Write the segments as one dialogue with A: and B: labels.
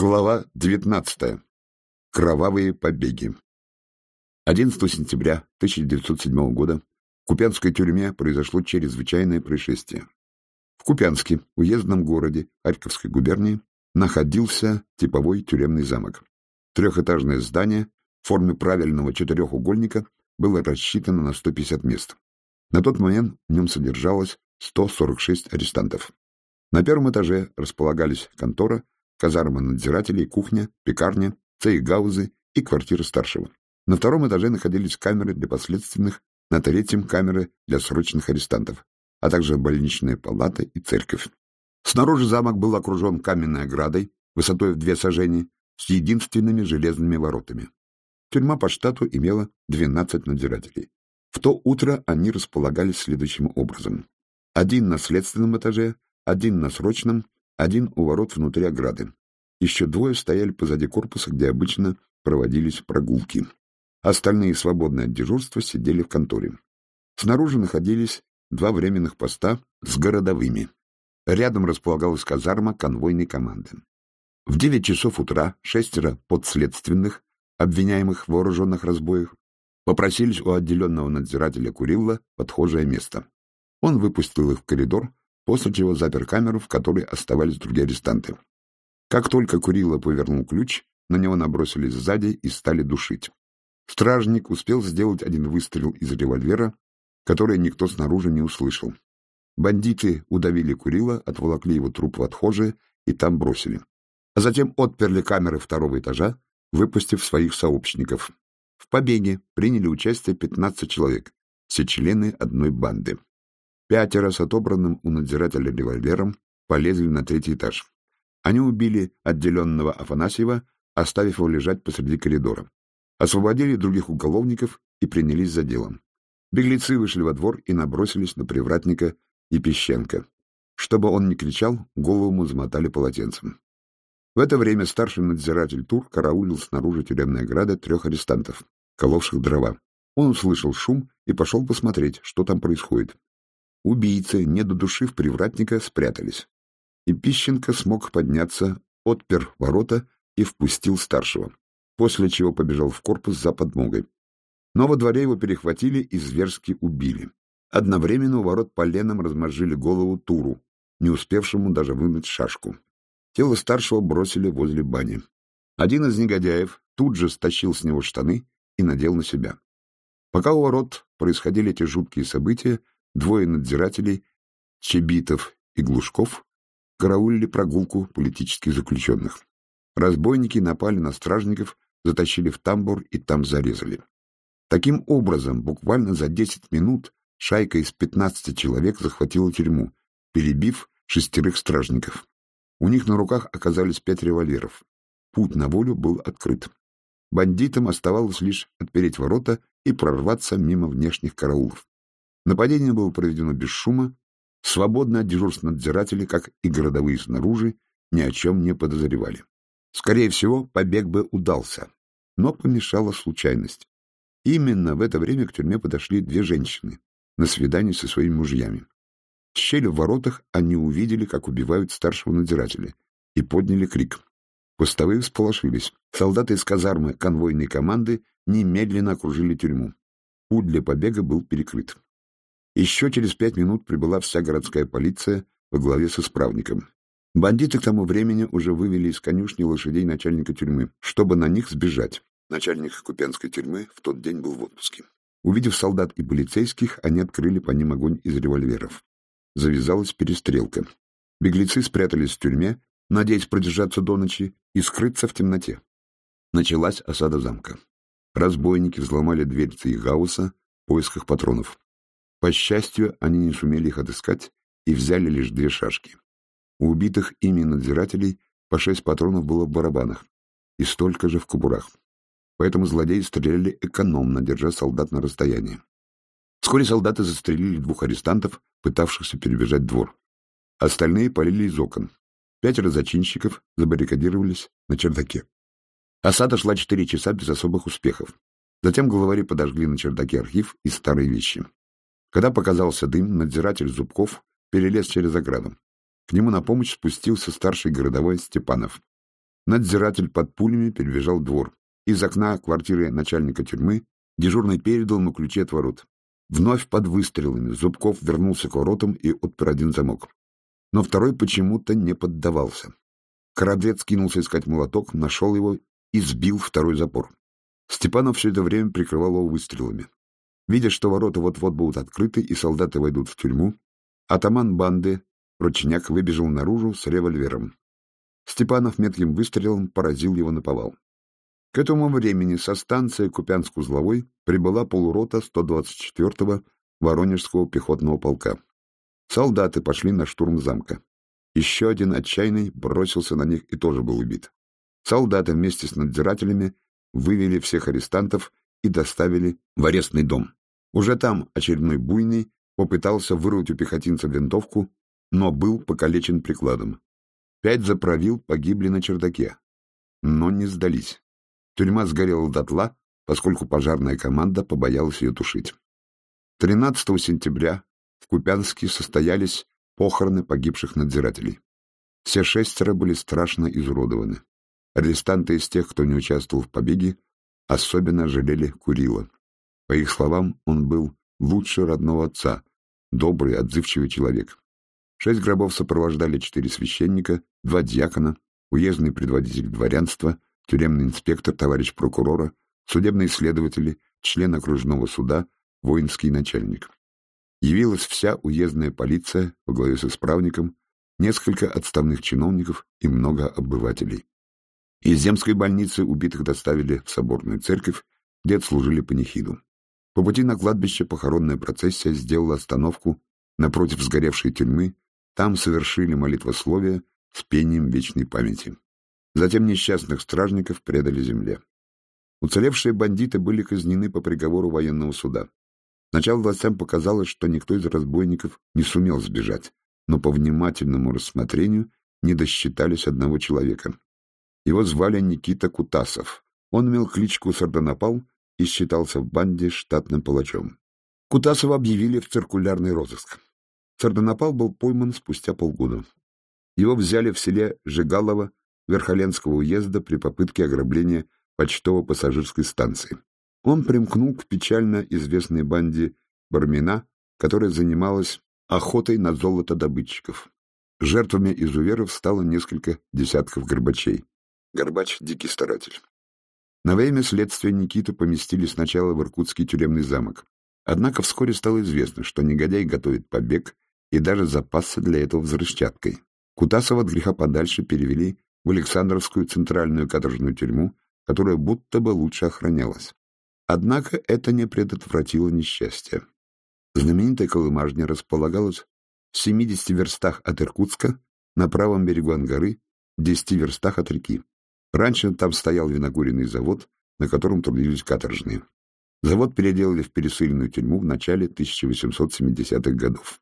A: Глава 19. Кровавые побеги. 11 сентября 1907 года в Купянской тюрьме произошло чрезвычайное происшествие. В Купянске, уездном городе Харьковской губернии, находился типовой тюремный замок. Трехэтажное здание в форме правильного четырехугольника было рассчитано на 150 мест. На тот момент в нем содержалось 146 арестантов. На первом этаже располагались контора, казарма надзирателей, кухня, пекарня, цейгаузы и квартира старшего. На втором этаже находились камеры для последственных, на третьем — камеры для срочных арестантов, а также больничная палата и церковь. Снаружи замок был окружен каменной оградой, высотой в две сажени, с единственными железными воротами. Тюрьма по штату имела 12 надзирателей. В то утро они располагались следующим образом. Один на следственном этаже, один на срочном, один у ворот внутри ограды. Еще двое стояли позади корпуса, где обычно проводились прогулки. Остальные, свободные от дежурства, сидели в конторе. Снаружи находились два временных поста с городовыми. Рядом располагалась казарма конвойной команды. В девять часов утра шестеро подследственных, обвиняемых в вооруженных разбоях, попросились у отделенного надзирателя Курилла подхожее место. Он выпустил их в коридор, после чего запер камеру, в которой оставались другие арестанты. Как только Курила повернул ключ, на него набросились сзади и стали душить. Стражник успел сделать один выстрел из револьвера, который никто снаружи не услышал. Бандиты удавили Курила, отволокли его труп в отхожее и там бросили. А затем отперли камеры второго этажа, выпустив своих сообщников. В побеге приняли участие 15 человек, все члены одной банды. Пятеро с отобранным у надзирателя револьвером полезли на третий этаж. Они убили отделенного Афанасьева, оставив его лежать посреди коридора. Освободили других уголовников и принялись за делом. Беглецы вышли во двор и набросились на привратника Епищенко. Чтобы он не кричал, голову ему замотали полотенцем. В это время старший надзиратель Тур караулил снаружи тюремной ограды трех арестантов, коловших дрова. Он услышал шум и пошел посмотреть, что там происходит. Убийцы, не додушив привратника, спрятались. И Пищенко смог подняться, отпер ворота и впустил старшего, после чего побежал в корпус за подмогой. Но во дворе его перехватили и зверски убили. Одновременно у ворот поленом размозжили голову Туру, не успевшему даже вынуть шашку. Тело старшего бросили возле бани. Один из негодяев тут же стащил с него штаны и надел на себя. Пока у ворот происходили эти жуткие события, Двое надзирателей, Чебитов и Глушков, караулили прогулку политических заключенных. Разбойники напали на стражников, затащили в тамбур и там зарезали. Таким образом, буквально за 10 минут шайка из 15 человек захватила тюрьму, перебив шестерых стражников. У них на руках оказались пять револьверов. Путь на волю был открыт. Бандитам оставалось лишь отпереть ворота и прорваться мимо внешних караулов. Нападение было проведено без шума, свободно от дежурств надзиратели, как и городовые снаружи, ни о чем не подозревали. Скорее всего, побег бы удался, но помешала случайность. Именно в это время к тюрьме подошли две женщины на свидание со своими мужьями. В щели в воротах они увидели, как убивают старшего надзирателя, и подняли крик. Постовые всполошились. Солдаты из казармы конвойной команды немедленно окружили тюрьму. Путь для побега был перекрыт. Еще через пять минут прибыла вся городская полиция во главе с исправником. Бандиты к тому времени уже вывели из конюшни лошадей начальника тюрьмы, чтобы на них сбежать. Начальник Купенской тюрьмы в тот день был в отпуске. Увидев солдат и полицейских, они открыли по ним огонь из револьверов. Завязалась перестрелка. Беглецы спрятались в тюрьме, надеясь продержаться до ночи и скрыться в темноте. Началась осада замка. Разбойники взломали дверь Цейгауса в поисках патронов. По счастью, они не сумели их отыскать и взяли лишь две шашки. У убитых ими надзирателей по шесть патронов было в барабанах и столько же в кобурах. Поэтому злодеи стреляли экономно, держа солдат на расстоянии. Вскоре солдаты застрелили двух арестантов, пытавшихся перебежать двор. Остальные полили из окон. Пятеро зачинщиков забаррикадировались на чердаке. Осада шла четыре часа без особых успехов. Затем главари подожгли на чердаке архив и старые вещи. Когда показался дым, надзиратель Зубков перелез через ограду. К нему на помощь спустился старший городовой Степанов. Надзиратель под пулями перебежал двор. Из окна квартиры начальника тюрьмы дежурный передал ему ключи от ворот. Вновь под выстрелами Зубков вернулся к воротам и отпер один замок. Но второй почему-то не поддавался. Кораблец кинулся искать молоток, нашел его и сбил второй запор. Степанов все это время прикрывал его выстрелами. Видя, что ворота вот-вот будут открыты и солдаты войдут в тюрьму, атаман банды, Ручняк, выбежал наружу с револьвером. Степанов метким выстрелом поразил его на повал. К этому времени со станции Купянск-Узловой прибыла полурота 124-го Воронежского пехотного полка. Солдаты пошли на штурм замка. Еще один отчаянный бросился на них и тоже был убит. Солдаты вместе с надзирателями вывели всех арестантов и доставили в арестный дом. Уже там очередной буйный попытался вырвать у пехотинца винтовку, но был покалечен прикладом. Пять заправил погибли на чердаке, но не сдались. Тюрьма сгорела дотла, поскольку пожарная команда побоялась ее тушить. 13 сентября в Купянске состоялись похороны погибших надзирателей. Все шестеро были страшно изуродованы. Арестанты из тех, кто не участвовал в побеге, особенно жалели Курила. По их словам, он был лучше родного отца, добрый, отзывчивый человек. Шесть гробов сопровождали четыре священника, два дьякона, уездный предводитель дворянства, тюремный инспектор, товарищ прокурора, судебные следователи, член окружного суда, воинский начальник. Явилась вся уездная полиция во главе с исправником, несколько отставных чиновников и много обывателей. Из земской больницы убитых доставили в соборную церковь, где отслужили панихиду. По пути на кладбище похоронная процессия сделала остановку напротив сгоревшей тюрьмы там совершили молитвословие с пением вечной памяти. Затем несчастных стражников предали земле. Уцелевшие бандиты были казнены по приговору военного суда. Сначала властям показалось, что никто из разбойников не сумел сбежать, но по внимательному рассмотрению не досчитались одного человека. Его звали Никита Кутасов. Он имел кличку Сардонапал и считался в банде штатным палачом. Кутасова объявили в циркулярный розыск. Сардонапал был пойман спустя полгода. Его взяли в селе Жигалово Верхоленского уезда при попытке ограбления почтово-пассажирской станции. Он примкнул к печально известной банде Бармина, которая занималась охотой на золотодобытчиков. Жертвами изуверов стало несколько десятков горбачей. Горбач — дикий старатель. На время следствия Никиту поместили сначала в Иркутский тюремный замок. Однако вскоре стало известно, что негодяй готовит побег и даже запасся для этого взрывчаткой. Кутасова от греха подальше перевели в Александровскую центральную каторжную тюрьму, которая будто бы лучше охранялась. Однако это не предотвратило несчастье. Знаменитая Колымажня располагалась в 70 верстах от Иркутска, на правом берегу Ангары, в 10 верстах от реки. Раньше там стоял винокуренный завод, на котором трудились каторжные. Завод переделали в пересыльную тюрьму в начале 1870-х годов.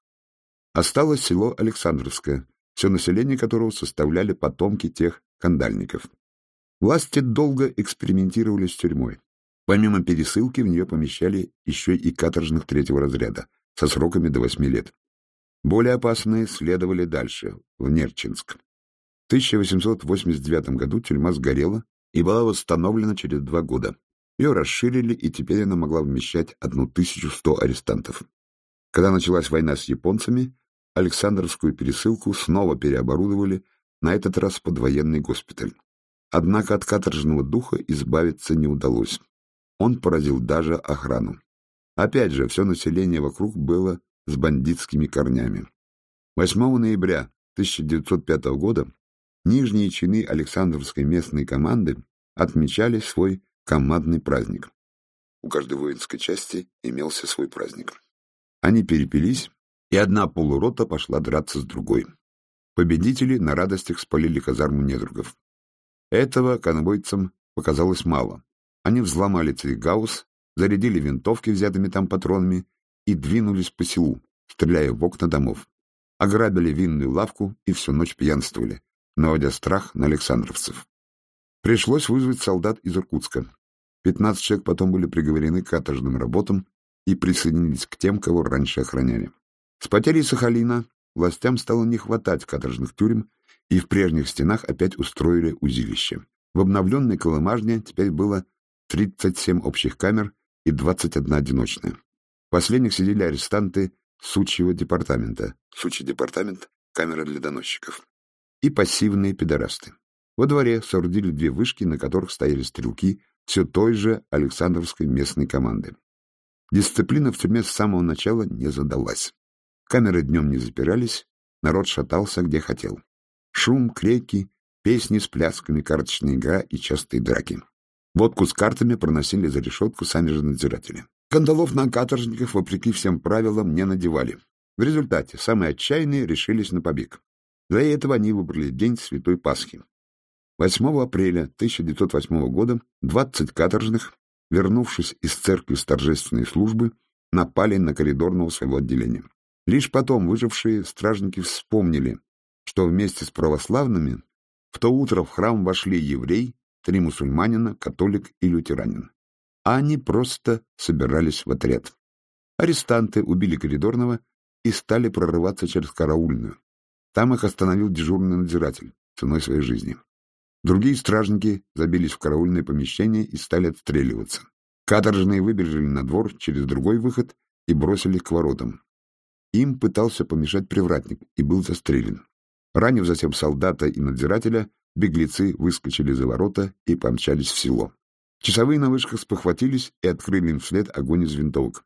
A: Осталось село Александровское, все население которого составляли потомки тех кандальников. Власти долго экспериментировали с тюрьмой. Помимо пересылки в нее помещали еще и каторжных третьего разряда со сроками до восьми лет. Более опасные следовали дальше, в Нерчинск. В 1889 году тюрьма сгорела и была восстановлена через два года. Ее расширили, и теперь она могла вмещать 1100 арестантов. Когда началась война с японцами, Александровскую пересылку снова переоборудовали, на этот раз под военный госпиталь. Однако от каторжного духа избавиться не удалось. Он поразил даже охрану. Опять же, все население вокруг было с бандитскими корнями. 8 ноября 1905 года нижние чины Александровской местной команды отмечали свой командный праздник. У каждой воинской части имелся свой праздник. Они перепились и одна полурота пошла драться с другой. Победители на радостях спалили казарму недругов. Этого конвойцам показалось мало. Они взломали цейгаус, зарядили винтовки взятыми там патронами и двинулись по селу, стреляя в окна домов. Ограбили винную лавку и всю ночь пьянствовали, наводя страх на александровцев. Пришлось вызвать солдат из Иркутска. Пятнадцать человек потом были приговорены к каторжным работам и присоединились к тем, кого раньше охраняли. С потерей Сахалина властям стало не хватать каторжных тюрем, и в прежних стенах опять устроили узилище. В обновленной Колымажне теперь было 37 общих камер и 21 одиночная. В последних сидели арестанты Сучьего департамента. Сучий департамент — камера для доносчиков. И пассивные педорасты. Во дворе соорудили две вышки, на которых стояли стрелки все той же Александровской местной команды. Дисциплина в тюрьме с самого начала не задалась. Камеры днем не запирались, народ шатался где хотел. Шум, крики, песни с плясками, карточная игра и частые драки. Водку с картами проносили за решетку сами же надзиратели. Кандалов на каторжников, вопреки всем правилам, не надевали. В результате самые отчаянные решились на побег. Для этого они выбрали день Святой Пасхи. 8 апреля 1908 года 20 каторжных, вернувшись из церкви с торжественной службы, напали на коридорного своего отделения. Лишь потом выжившие стражники вспомнили, что вместе с православными в то утро в храм вошли еврей, три мусульманина, католик и лютеранин. А они просто собирались в отряд. Арестанты убили коридорного и стали прорываться через караульную. Там их остановил дежурный надзиратель ценой своей жизни. Другие стражники забились в караульное помещение и стали отстреливаться. Каторжные выбежали на двор через другой выход и бросили к воротам. Им пытался помешать привратник и был застрелен. Ранив затем солдата и надзирателя, беглецы выскочили за ворота и помчались в село. Часовые на вышках спохватились и открыли им вслед огонь из винтовок.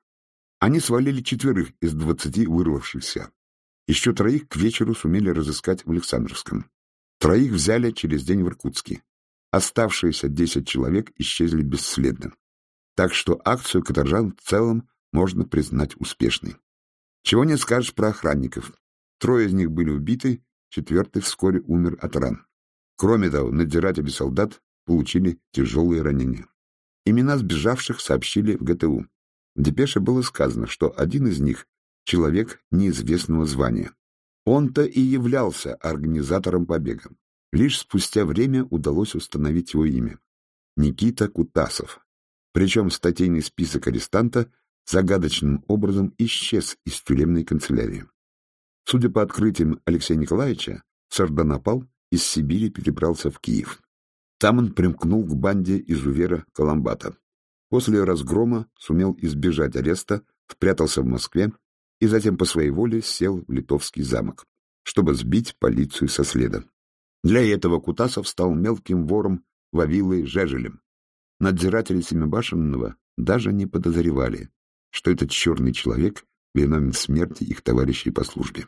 A: Они свалили четверых из двадцати вырвавшихся. Еще троих к вечеру сумели разыскать в Александровском. Троих взяли через день в Иркутске. Оставшиеся десять человек исчезли бесследно. Так что акцию каторжан в целом можно признать успешной. Чего не скажешь про охранников. Трое из них были убиты, четвертый вскоре умер от ран. Кроме того, надзиратели солдат получили тяжелые ранения. Имена сбежавших сообщили в ГТУ. В депеше было сказано, что один из них — человек неизвестного звания. Он-то и являлся организатором побега. Лишь спустя время удалось установить его имя — Никита Кутасов. Причем статейный список арестанта загадочным образом исчез из тюремной канцелярии. Судя по открытиям Алексея Николаевича, Сардонапал из Сибири перебрался в Киев. Там он примкнул к банде изувера Коломбата. После разгрома сумел избежать ареста, спрятался в Москве и затем по своей воле сел в Литовский замок, чтобы сбить полицию со следа. Для этого Кутасов стал мелким вором Вавилой Жежелем. Надзиратели Семибашенного даже не подозревали, что этот черный человек виновен в смерти их товарищей по службе.